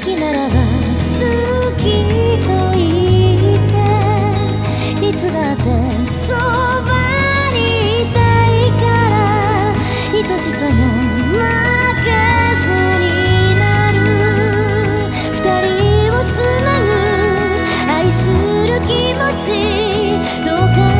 きならば好きと言っていつだってそばにいたいから愛しさが負けずになる二人をつなぐ愛する気持ちどうか